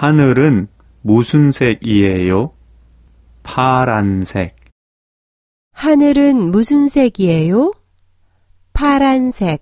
하늘은 무슨 색이에요? 파란색. 하늘은 무슨 색이에요? 파란색.